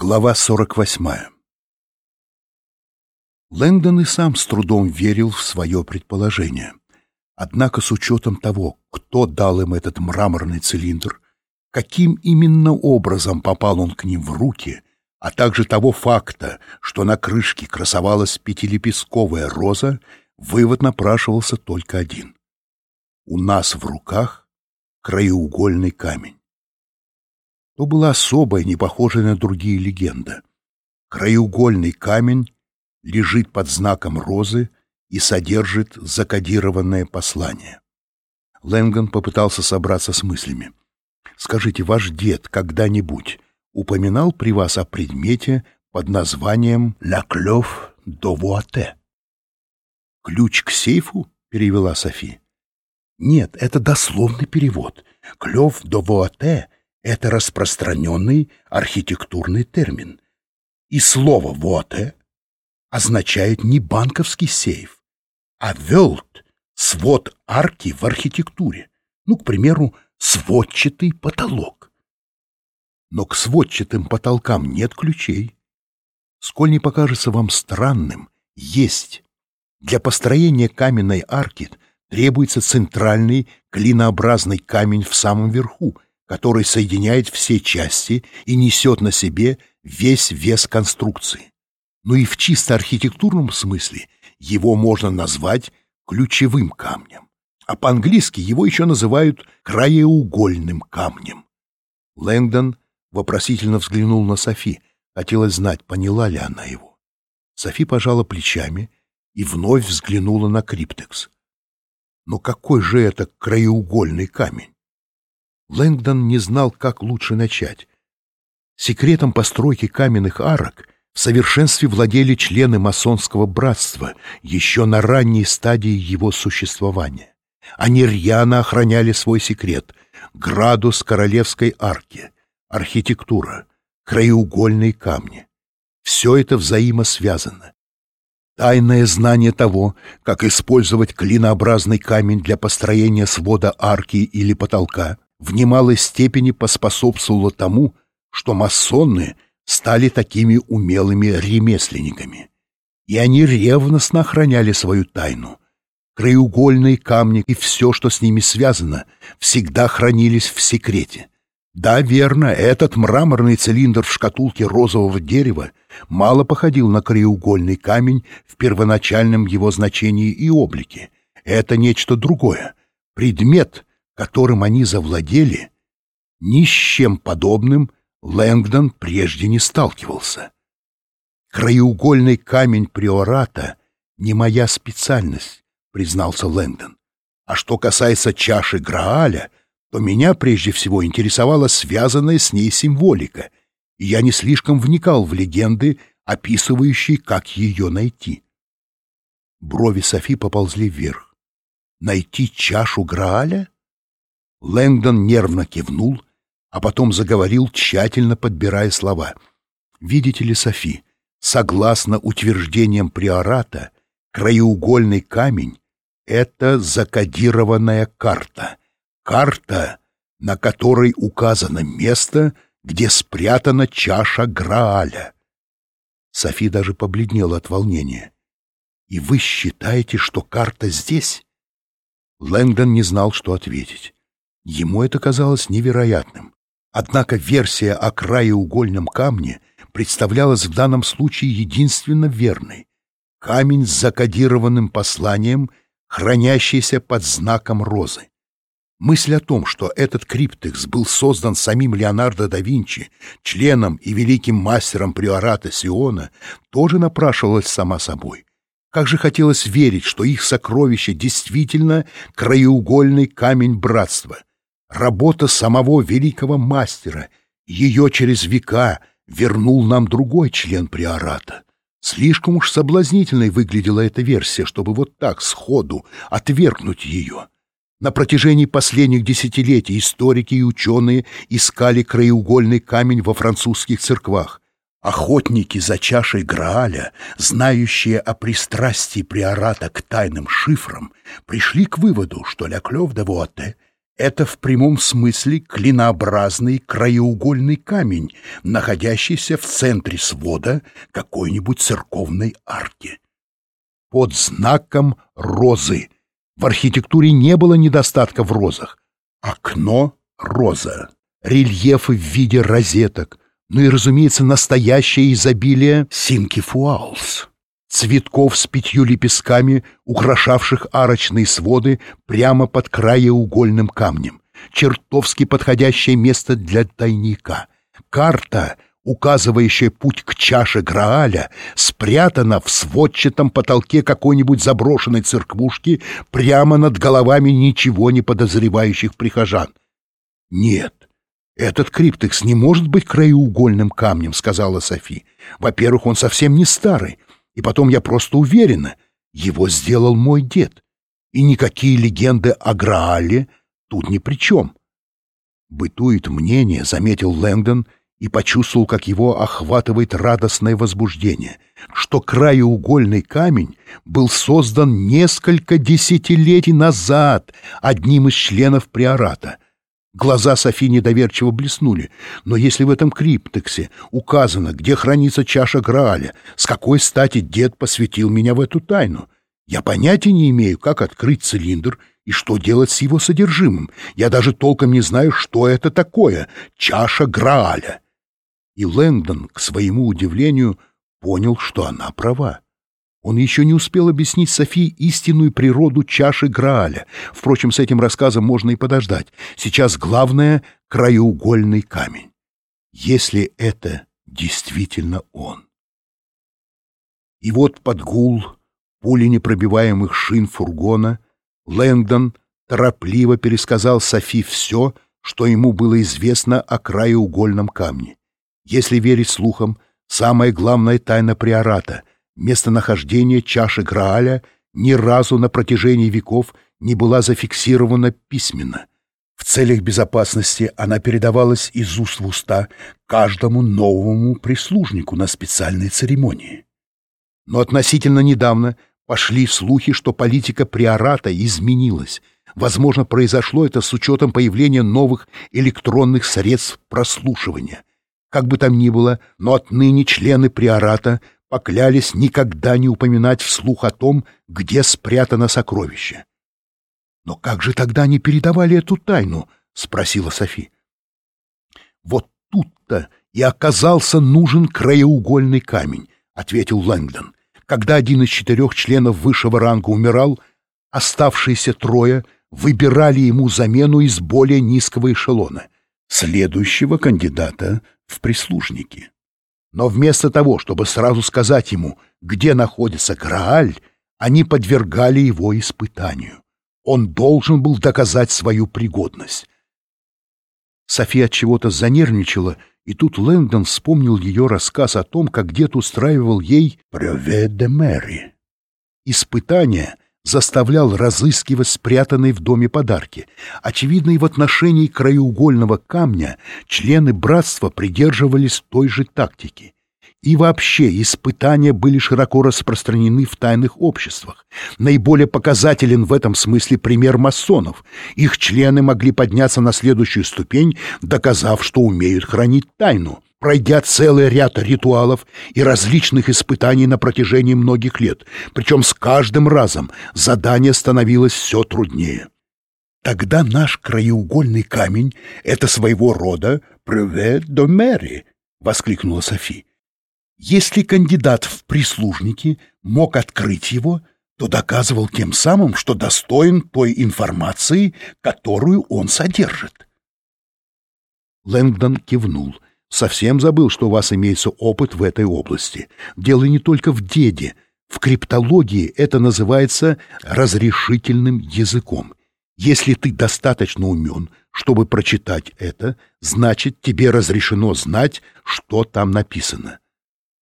Глава 48 Лэнгдон и сам с трудом верил в свое предположение. Однако с учетом того, кто дал им этот мраморный цилиндр, каким именно образом попал он к ним в руки, а также того факта, что на крышке красовалась пятилепестковая роза, вывод напрашивался только один. У нас в руках краеугольный камень то была особая, не похожая на другие легенда. Краеугольный камень лежит под знаком розы и содержит закодированное послание. Лэнган попытался собраться с мыслями. «Скажите, ваш дед когда-нибудь упоминал при вас о предмете под названием «La clef de Voite»?» «Ключ к сейфу?» — перевела Софи. «Нет, это дословный перевод. «Клев de Voite» Это распространенный архитектурный термин. И слово «воте» означает не банковский сейф, а «велт» — свод арки в архитектуре. Ну, к примеру, сводчатый потолок. Но к сводчатым потолкам нет ключей. Сколь не покажется вам странным, есть. Для построения каменной арки требуется центральный клинообразный камень в самом верху — который соединяет все части и несет на себе весь вес конструкции. Но и в чисто архитектурном смысле его можно назвать ключевым камнем. А по-английски его еще называют краеугольным камнем. Лэнгдон вопросительно взглянул на Софи. Хотелось знать, поняла ли она его. Софи пожала плечами и вновь взглянула на криптекс. Но какой же это краеугольный камень? Лэнгдон не знал, как лучше начать. Секретом постройки каменных арок в совершенстве владели члены масонского братства еще на ранней стадии его существования. Они рьяно охраняли свой секрет — градус королевской арки, архитектура, краеугольные камни. Все это взаимосвязано. Тайное знание того, как использовать клинообразный камень для построения свода арки или потолка — в немалой степени поспособствовало тому, что масоны стали такими умелыми ремесленниками. И они ревностно охраняли свою тайну. Краеугольные камни и все, что с ними связано, всегда хранились в секрете. Да, верно, этот мраморный цилиндр в шкатулке розового дерева мало походил на краеугольный камень в первоначальном его значении и облике. Это нечто другое. Предмет, которым они завладели, ни с чем подобным Лэнгдон прежде не сталкивался. «Краеугольный камень приората — не моя специальность», — признался Лэнгдон. «А что касается чаши Грааля, то меня прежде всего интересовала связанная с ней символика, и я не слишком вникал в легенды, описывающие, как ее найти». Брови Софи поползли вверх. «Найти чашу Грааля?» Лэнгдон нервно кивнул, а потом заговорил, тщательно подбирая слова. «Видите ли, Софи, согласно утверждениям приората, краеугольный камень — это закодированная карта. Карта, на которой указано место, где спрятана чаша Грааля». Софи даже побледнела от волнения. «И вы считаете, что карта здесь?» Лэнгдон не знал, что ответить. Ему это казалось невероятным. Однако версия о краеугольном камне представлялась в данном случае единственно верной. Камень с закодированным посланием, хранящийся под знаком розы. Мысль о том, что этот криптекс был создан самим Леонардо да Винчи, членом и великим мастером приората Сиона, тоже напрашивалась сама собой. Как же хотелось верить, что их сокровище действительно краеугольный камень братства, Работа самого великого мастера, ее через века вернул нам другой член приората. Слишком уж соблазнительной выглядела эта версия, чтобы вот так сходу отвергнуть ее. На протяжении последних десятилетий историки и ученые искали краеугольный камень во французских церквах. Охотники за чашей Грааля, знающие о пристрастии приората к тайным шифрам, пришли к выводу, что Ля Клёв де Вуате — Это в прямом смысле клинообразный краеугольный камень, находящийся в центре свода какой-нибудь церковной арки. Под знаком розы. В архитектуре не было недостатка в розах. Окно — роза. Рельефы в виде розеток. Ну и, разумеется, настоящее изобилие синкифуалс цветков с пятью лепестками, украшавших арочные своды прямо под краеугольным камнем. Чертовски подходящее место для тайника. Карта, указывающая путь к чаше Грааля, спрятана в сводчатом потолке какой-нибудь заброшенной церквушки прямо над головами ничего не подозревающих прихожан. «Нет, этот криптекс не может быть краеугольным камнем», — сказала Софи. «Во-первых, он совсем не старый». И потом я просто уверена, его сделал мой дед. И никакие легенды о Граале тут ни при чем. Бытует мнение, заметил Лэнгдон и почувствовал, как его охватывает радостное возбуждение, что краеугольный камень был создан несколько десятилетий назад одним из членов приората — Глаза Софи недоверчиво блеснули. Но если в этом криптексе указано, где хранится чаша Грааля, с какой стати дед посвятил меня в эту тайну? Я понятия не имею, как открыть цилиндр и что делать с его содержимым. Я даже толком не знаю, что это такое — чаша Грааля. И Лэнгдон, к своему удивлению, понял, что она права. Он еще не успел объяснить Софии истинную природу чаши Грааля. Впрочем, с этим рассказом можно и подождать. Сейчас главное — краеугольный камень. Если это действительно он. И вот под гул пули непробиваемых шин фургона Лэндон торопливо пересказал Софи все, что ему было известно о краеугольном камне. Если верить слухам, самая главная тайна приората — Местонахождение чаши Грааля ни разу на протяжении веков не была зафиксирована письменно. В целях безопасности она передавалась из уст в уста каждому новому прислужнику на специальной церемонии. Но относительно недавно пошли слухи, что политика приората изменилась. Возможно, произошло это с учетом появления новых электронных средств прослушивания. Как бы там ни было, но отныне члены приората – поклялись никогда не упоминать вслух о том, где спрятано сокровище. «Но как же тогда они передавали эту тайну?» — спросила Софи. «Вот тут-то и оказался нужен краеугольный камень», — ответил Лэнгдон. «Когда один из четырех членов высшего ранга умирал, оставшиеся трое выбирали ему замену из более низкого эшелона, следующего кандидата в прислужники». Но вместо того, чтобы сразу сказать ему, где находится Грааль, они подвергали его испытанию. Он должен был доказать свою пригодность. София от чего-то занервничала, и тут Лэндон вспомнил ее рассказ о том, как дед устраивал ей «Преве де Мэри». Испытание — заставлял разыскивать спрятанные в доме подарки. Очевидно, и в отношении краеугольного камня члены братства придерживались той же тактики. И вообще испытания были широко распространены в тайных обществах. Наиболее показателен в этом смысле пример масонов. Их члены могли подняться на следующую ступень, доказав, что умеют хранить тайну пройдя целый ряд ритуалов и различных испытаний на протяжении многих лет, причем с каждым разом задание становилось все труднее. Тогда наш краеугольный камень — это своего рода «преве до мэри», — воскликнула Софи. Если кандидат в прислужники мог открыть его, то доказывал тем самым, что достоин той информации, которую он содержит. Лэнгдон кивнул — Совсем забыл, что у вас имеется опыт в этой области. Дело не только в деде. В криптологии это называется разрешительным языком. Если ты достаточно умен, чтобы прочитать это, значит, тебе разрешено знать, что там написано.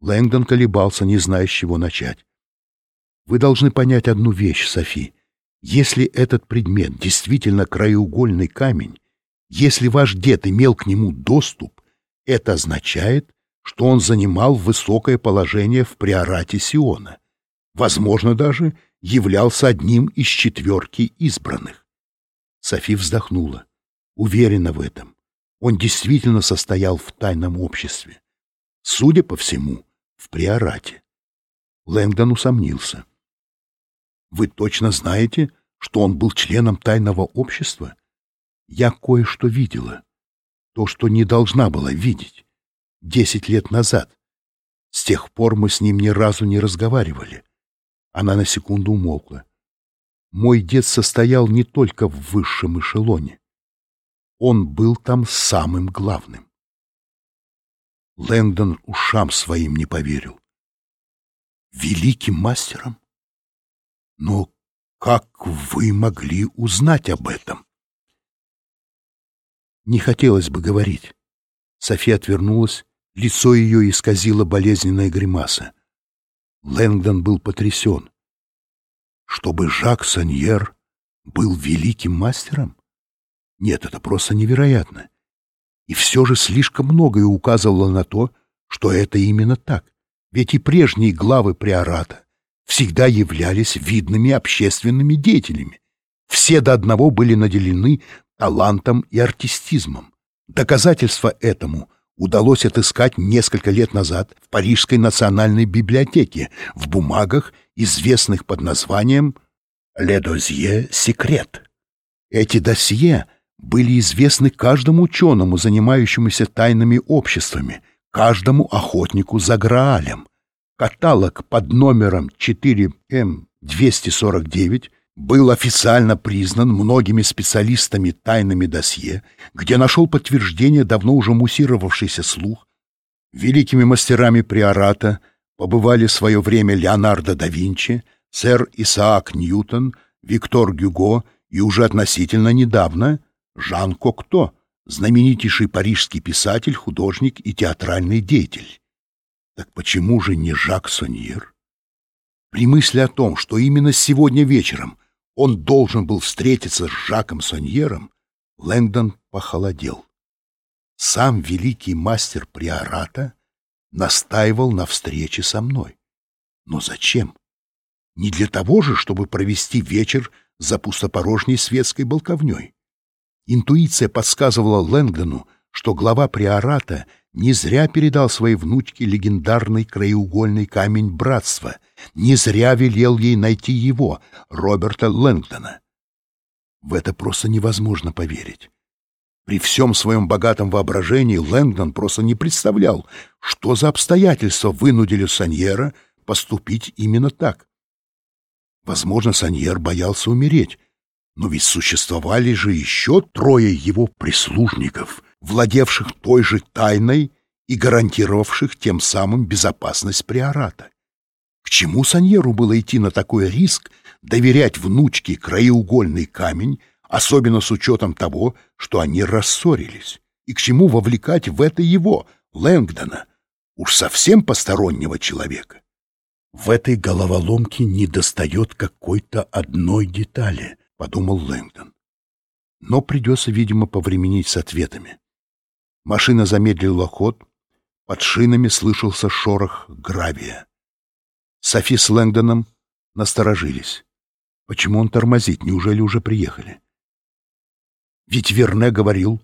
Лэнгдон колебался, не зная, с чего начать. Вы должны понять одну вещь, Софи. Если этот предмет действительно краеугольный камень, если ваш дед имел к нему доступ, это означает, что он занимал высокое положение в приорате Сиона, возможно, даже являлся одним из четверки избранных. Софи вздохнула. уверена в этом. Он действительно состоял в тайном обществе. Судя по всему, в приорате. Лэнгдон усомнился. «Вы точно знаете, что он был членом тайного общества? Я кое-что видела. То, что не должна была видеть. Десять лет назад. С тех пор мы с ним ни разу не разговаривали». Она на секунду умолкла. «Мой дед состоял не только в высшем эшелоне. Он был там самым главным. Лэндон ушам своим не поверил. Великим мастером? Но как вы могли узнать об этом? Не хотелось бы говорить. София отвернулась, лицо ее исказило болезненная гримаса. Лэнгдон был потрясен. Чтобы Жак Саньер был великим мастером? Нет, это просто невероятно. И все же слишком многое указывало на то, что это именно так. Ведь и прежние главы приората всегда являлись видными общественными деятелями. Все до одного были наделены талантом и артистизмом. Доказательство этому удалось отыскать несколько лет назад в Парижской национальной библиотеке в бумагах, известных под названием «Ле дозье секрет». Эти досье были известны каждому ученому, занимающемуся тайными обществами, каждому охотнику за Граалем. Каталог под номером 4М249 был официально признан многими специалистами тайными досье, где нашел подтверждение давно уже муссировавшийся слух. Великими мастерами приората побывали в свое время Леонардо да Винчи, сэр Исаак Ньютон, Виктор Гюго и уже относительно недавно — Жан Кокто, знаменитейший парижский писатель, художник и театральный деятель. Так почему же не Жак Соньер? При мысли о том, что именно сегодня вечером он должен был встретиться с Жаком Соньером, Лэнгдон похолодел. Сам великий мастер приората настаивал на встрече со мной. Но зачем? Не для того же, чтобы провести вечер за пустопорожней светской болтовней. Интуиция подсказывала Лэнгдону, что глава приората не зря передал своей внучке легендарный краеугольный камень братства, не зря велел ей найти его, Роберта Лэнгдона. В это просто невозможно поверить. При всем своем богатом воображении Лэнгдон просто не представлял, что за обстоятельства вынудили Саньера поступить именно так. Возможно, Саньер боялся умереть, но ведь существовали же еще трое его прислужников, владевших той же тайной и гарантировавших тем самым безопасность приората. К чему Саньеру было идти на такой риск, доверять внучке краеугольный камень, особенно с учетом того, что они рассорились? И к чему вовлекать в это его, Лэнгдона, уж совсем постороннего человека? В этой головоломке недостает какой-то одной детали — подумал Лэнгдон. Но придется, видимо, повременить с ответами. Машина замедлила ход, под шинами слышался шорох гравия. Софи с Лэнгдоном насторожились. Почему он тормозит? Неужели уже приехали? Ведь Верне говорил,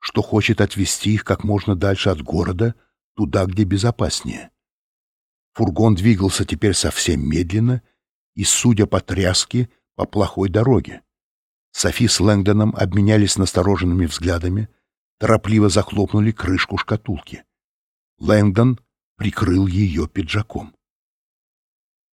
что хочет отвезти их как можно дальше от города, туда, где безопаснее. Фургон двигался теперь совсем медленно, и, судя по тряске, по плохой дороге. Софи с Лэнгдоном обменялись настороженными взглядами, торопливо захлопнули крышку шкатулки. Лэнгдон прикрыл ее пиджаком.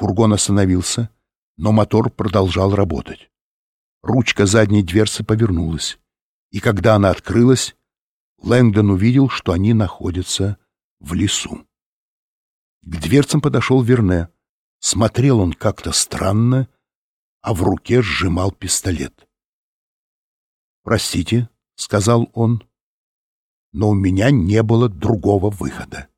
Фургон остановился, но мотор продолжал работать. Ручка задней дверцы повернулась, и когда она открылась, Лэнгдон увидел, что они находятся в лесу. К дверцам подошел Верне. Смотрел он как-то странно а в руке сжимал пистолет. «Простите», — сказал он, — «но у меня не было другого выхода».